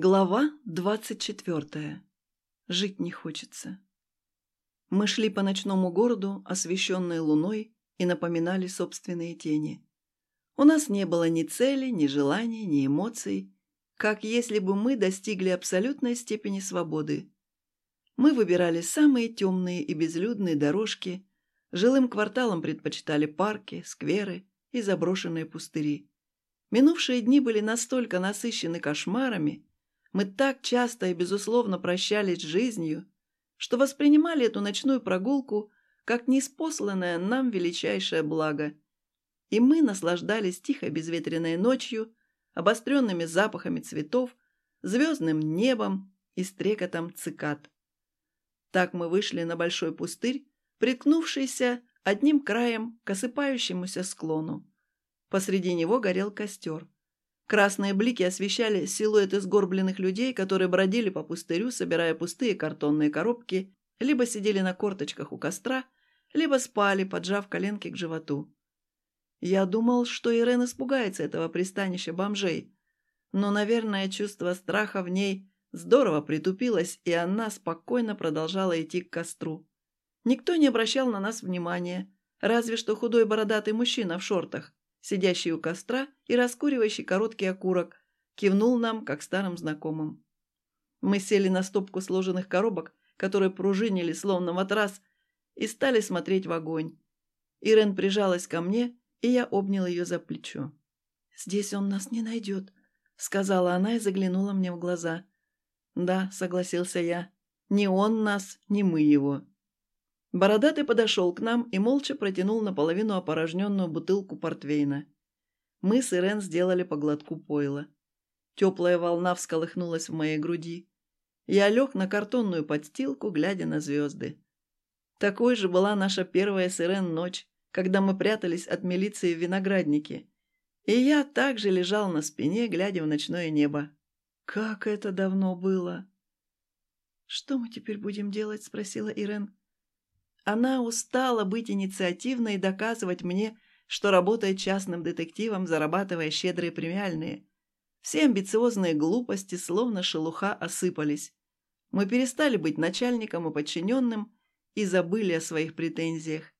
Глава двадцать четвертая. Жить не хочется. Мы шли по ночному городу, освещенной луной, и напоминали собственные тени. У нас не было ни цели, ни желаний, ни эмоций, как если бы мы достигли абсолютной степени свободы. Мы выбирали самые темные и безлюдные дорожки, жилым кварталам предпочитали парки, скверы и заброшенные пустыри. Минувшие дни были настолько насыщены кошмарами, мы так часто и безусловно прощались с жизнью, что воспринимали эту ночную прогулку как неспосланное нам величайшее благо. И мы наслаждались тихой безветренной ночью, обостренными запахами цветов, звездным небом и стрекотом цикад. Так мы вышли на большой пустырь, приткнувшийся одним краем к осыпающемуся склону. Посреди него горел костер. Красные блики освещали силуэты сгорбленных людей, которые бродили по пустырю, собирая пустые картонные коробки, либо сидели на корточках у костра, либо спали, поджав коленки к животу. Я думал, что Ирен испугается этого пристанища бомжей, но, наверное, чувство страха в ней здорово притупилось, и она спокойно продолжала идти к костру. Никто не обращал на нас внимания, разве что худой бородатый мужчина в шортах, сидящий у костра и раскуривающий короткий окурок, кивнул нам, как старым знакомым. Мы сели на стопку сложенных коробок, которые пружинили, словно матрас, и стали смотреть в огонь. Ирен прижалась ко мне, и я обнял ее за плечо. «Здесь он нас не найдет», — сказала она и заглянула мне в глаза. «Да», — согласился я, — «ни он нас, ни мы его». Бородатый подошел к нам и молча протянул наполовину опорожненную бутылку портвейна. Мы с Ирен сделали по глотку пойла. Теплая волна всколыхнулась в моей груди. Я лег на картонную подстилку, глядя на звезды. Такой же была наша первая с Ирен ночь, когда мы прятались от милиции в винограднике. И я также лежал на спине, глядя в ночное небо. Как это давно было! «Что мы теперь будем делать?» — спросила Ирен. Она устала быть инициативной и доказывать мне, что работает частным детективом, зарабатывая щедрые премиальные. Все амбициозные глупости, словно шелуха, осыпались. Мы перестали быть начальником и подчиненным и забыли о своих претензиях.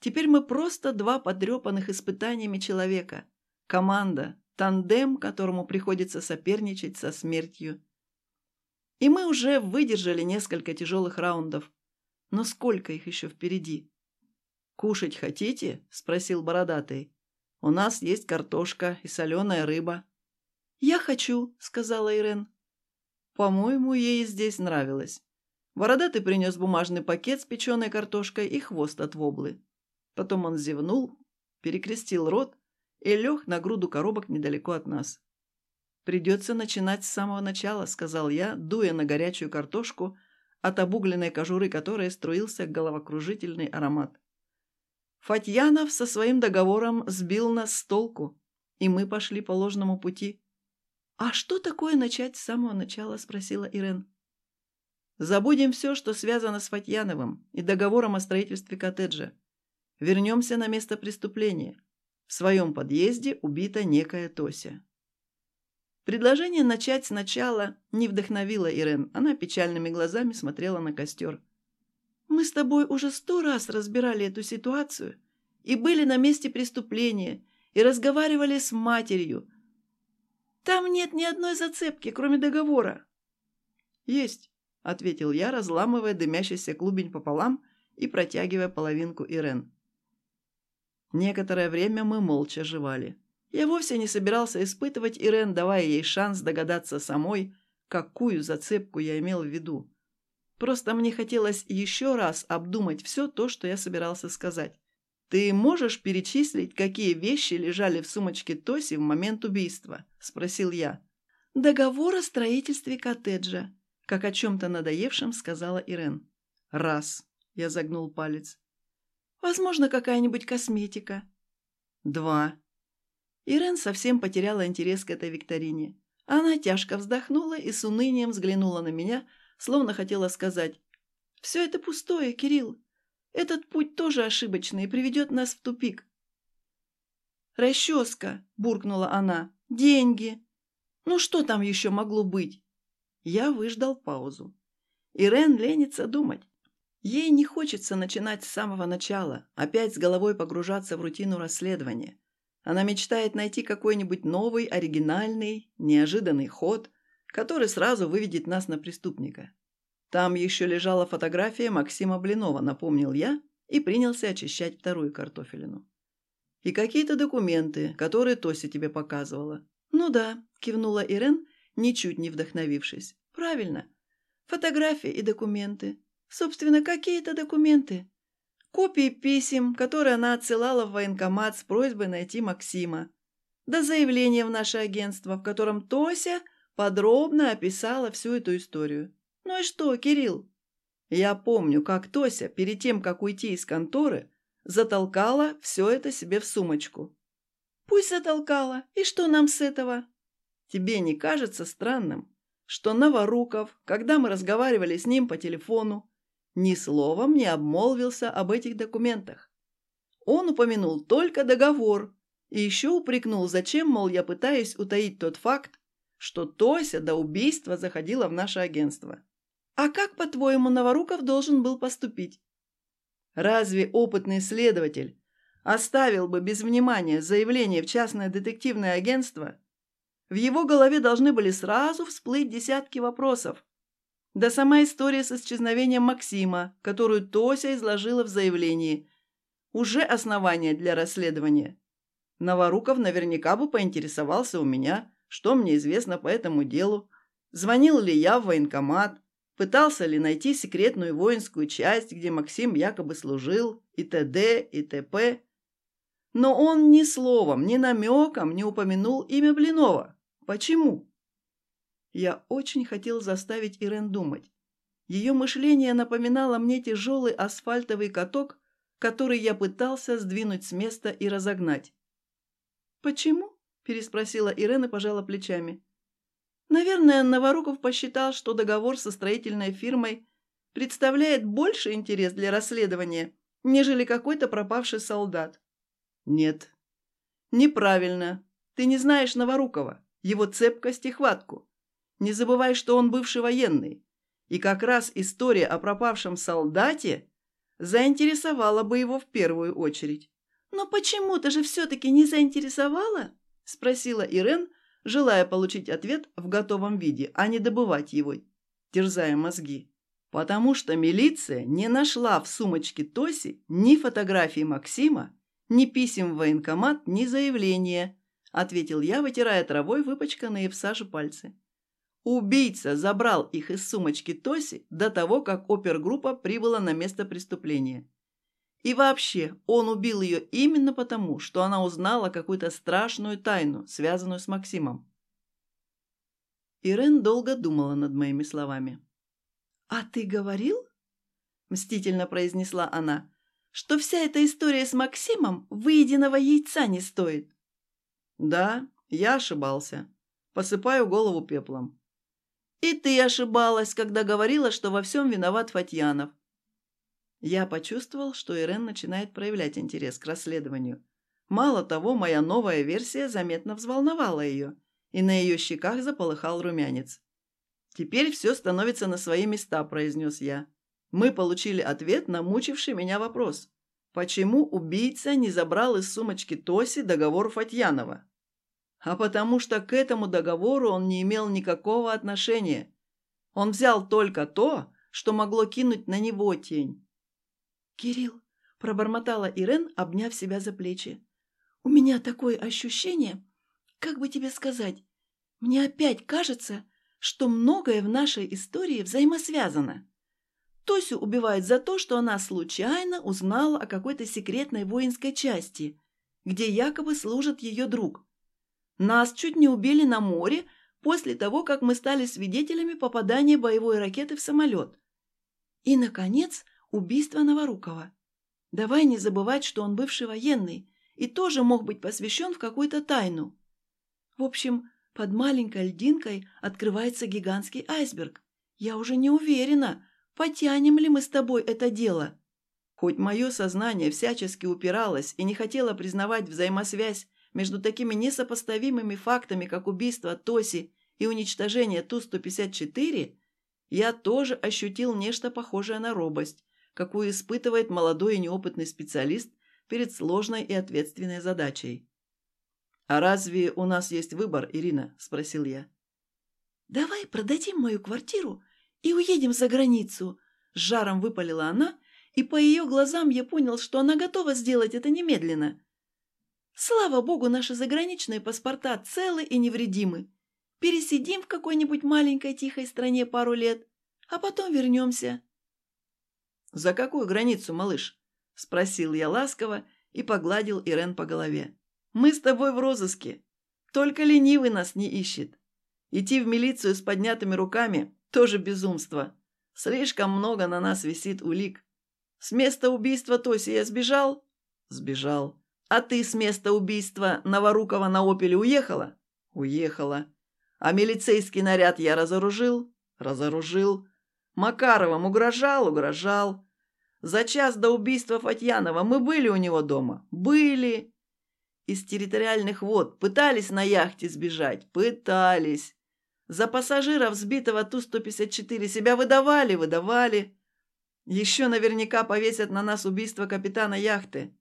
Теперь мы просто два подрепанных испытаниями человека. Команда, тандем, которому приходится соперничать со смертью. И мы уже выдержали несколько тяжелых раундов. Но сколько их еще впереди? «Кушать хотите?» – спросил бородатый. «У нас есть картошка и соленая рыба». «Я хочу», – сказала Ирен. По-моему, ей здесь нравилось. Бородатый принес бумажный пакет с печеной картошкой и хвост от воблы. Потом он зевнул, перекрестил рот и лег на груду коробок недалеко от нас. «Придется начинать с самого начала», — сказал я, дуя на горячую картошку, от обугленной кожуры которой струился головокружительный аромат. Фатьянов со своим договором сбил нас с толку, и мы пошли по ложному пути. «А что такое начать с самого начала?» – спросила Ирен. «Забудем все, что связано с Фатьяновым и договором о строительстве коттеджа. Вернемся на место преступления. В своем подъезде убита некая Тося». Предложение начать сначала не вдохновило Ирен. Она печальными глазами смотрела на костер. «Мы с тобой уже сто раз разбирали эту ситуацию и были на месте преступления, и разговаривали с матерью. Там нет ни одной зацепки, кроме договора». «Есть», — ответил я, разламывая дымящийся клубень пополам и протягивая половинку Ирен. Некоторое время мы молча жевали. Я вовсе не собирался испытывать Ирен, давая ей шанс догадаться самой, какую зацепку я имел в виду. Просто мне хотелось еще раз обдумать все то, что я собирался сказать. «Ты можешь перечислить, какие вещи лежали в сумочке Тоси в момент убийства?» – спросил я. «Договор о строительстве коттеджа», – как о чем-то надоевшем сказала Ирен. «Раз», – я загнул палец. «Возможно, какая-нибудь косметика». «Два», Ирен совсем потеряла интерес к этой викторине. Она тяжко вздохнула и с унынием взглянула на меня, словно хотела сказать «Все это пустое, Кирилл. Этот путь тоже ошибочный и приведет нас в тупик». «Расческа», — буркнула она, — «деньги. Ну что там еще могло быть? Я выждал паузу. Ирен ленится думать. Ей не хочется начинать с самого начала, опять с головой погружаться в рутину расследования. Она мечтает найти какой-нибудь новый, оригинальный, неожиданный ход, который сразу выведет нас на преступника. Там еще лежала фотография Максима Блинова, напомнил я, и принялся очищать вторую картофелину. И какие-то документы, которые Тося тебе показывала. Ну да, кивнула Ирен, ничуть не вдохновившись. Правильно. Фотографии и документы. Собственно, какие-то документы. Копии писем, которые она отсылала в военкомат с просьбой найти Максима. До заявления в наше агентство, в котором Тося подробно описала всю эту историю. Ну и что, Кирилл? Я помню, как Тося, перед тем, как уйти из конторы, затолкала все это себе в сумочку. Пусть затолкала. И что нам с этого? Тебе не кажется странным, что Новоруков, когда мы разговаривали с ним по телефону, ни словом не обмолвился об этих документах? Он упомянул только договор и еще упрекнул, зачем, мол, я пытаюсь утаить тот факт, что Тося до убийства заходила в наше агентство. А как, по-твоему, Новоруков должен был поступить? Разве опытный следователь оставил бы без внимания заявление в частное детективное агентство? В его голове должны были сразу всплыть десятки вопросов. Да сама история с исчезновением Максима, которую Тося изложила в заявлении, уже основание для расследования. Новоруков наверняка бы поинтересовался у меня, что мне известно по этому делу, звонил ли я в военкомат, Пытался ли найти секретную воинскую часть, где Максим якобы служил, и т.д., и т.п. Но он ни словом, ни намеком не упомянул имя Блинова. Почему? Я очень хотел заставить Ирен думать. Ее мышление напоминало мне тяжелый асфальтовый каток, который я пытался сдвинуть с места и разогнать. «Почему?» – переспросила Ирена и пожала плечами. Наверное, Новоруков посчитал, что договор со строительной фирмой представляет больше интерес для расследования, нежели какой-то пропавший солдат. Нет. Неправильно. Ты не знаешь Новорукова, его цепкость и хватку. Не забывай, что он бывший военный. И как раз история о пропавшем солдате заинтересовала бы его в первую очередь. «Но почему-то же все-таки не заинтересовала?» – спросила Ирен, желая получить ответ в готовом виде, а не добывать его, терзая мозги. Потому что милиция не нашла в сумочке Тоси ни фотографии Максима, ни писем в военкомат, ни заявления, ответил я, вытирая травой выпачканные в саже пальцы. Убийца забрал их из сумочки Тоси до того, как опергруппа прибыла на место преступления. И вообще, он убил ее именно потому, что она узнала какую-то страшную тайну, связанную с Максимом. Ирен долго думала над моими словами. «А ты говорил?» – мстительно произнесла она, – «что вся эта история с Максимом выеденного яйца не стоит». «Да, я ошибался. Посыпаю голову пеплом». «И ты ошибалась, когда говорила, что во всем виноват Фатьянов. Я почувствовал, что Ирен начинает проявлять интерес к расследованию. Мало того, моя новая версия заметно взволновала ее, и на ее щеках заполыхал румянец. «Теперь все становится на свои места», – произнес я. Мы получили ответ на мучивший меня вопрос. Почему убийца не забрал из сумочки Тоси договор Фатьянова? А потому что к этому договору он не имел никакого отношения. Он взял только то, что могло кинуть на него тень. «Кирилл», – пробормотала Ирен, обняв себя за плечи. «У меня такое ощущение, как бы тебе сказать, мне опять кажется, что многое в нашей истории взаимосвязано. Тосю убивают за то, что она случайно узнала о какой-то секретной воинской части, где якобы служит ее друг. Нас чуть не убили на море после того, как мы стали свидетелями попадания боевой ракеты в самолет. И, наконец, убийство Новорукова. Давай не забывать, что он бывший военный и тоже мог быть посвящен в какую-то тайну. В общем, под маленькой льдинкой открывается гигантский айсберг. Я уже не уверена, потянем ли мы с тобой это дело. Хоть мое сознание всячески упиралось и не хотело признавать взаимосвязь между такими несопоставимыми фактами, как убийство Тоси и уничтожения Ту-154, я тоже ощутил нечто похожее на робость, какую испытывает молодой и неопытный специалист перед сложной и ответственной задачей. «А разве у нас есть выбор, Ирина?» – спросил я. «Давай продадим мою квартиру и уедем за границу», – с жаром выпалила она, и по ее глазам я понял, что она готова сделать это немедленно. «Слава богу, наши заграничные паспорта целы и невредимы. Пересидим в какой-нибудь маленькой тихой стране пару лет, а потом вернемся». «За какую границу, малыш?» – спросил я ласково и погладил Ирен по голове. «Мы с тобой в розыске. Только ленивый нас не ищет. Идти в милицию с поднятыми руками – тоже безумство. Слишком много на нас висит улик. С места убийства Тоси я сбежал? Сбежал. А ты с места убийства Новорукова на «Опеле» уехала? Уехала. А милицейский наряд я разоружил? Разоружил. Макаровым угрожал? Угрожал. За час до убийства Фатьянова мы были у него дома? Были. Из территориальных вод пытались на яхте сбежать? Пытались. За пассажиров сбитого Ту-154 себя выдавали? Выдавали. Еще наверняка повесят на нас убийство капитана яхты.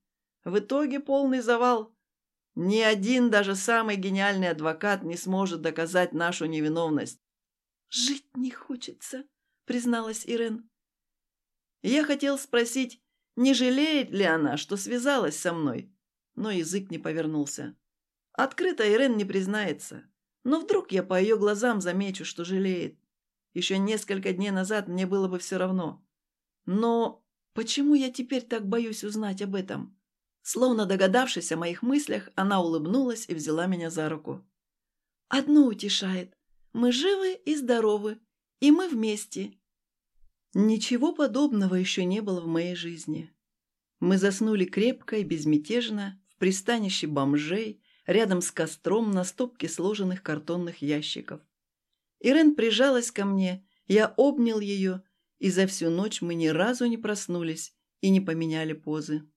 В итоге полный завал. Ни один, даже самый гениальный адвокат не сможет доказать нашу невиновность. «Жить не хочется», — призналась Ирен. Я хотел спросить, не жалеет ли она, что связалась со мной, но язык не повернулся. Открыто Ирен не признается, но вдруг я по ее глазам замечу, что жалеет. Еще несколько дней назад мне было бы все равно. Но почему я теперь так боюсь узнать об этом? Словно догадавшись о моих мыслях, она улыбнулась и взяла меня за руку. «Одно утешает. Мы живы и здоровы, и мы вместе». Ничего подобного еще не было в моей жизни. Мы заснули крепко и безмятежно в пристанище бомжей, рядом с костром на стопке сложенных картонных ящиков. Ирен прижалась ко мне, я обнял ее, и за всю ночь мы ни разу не проснулись и не поменяли позы.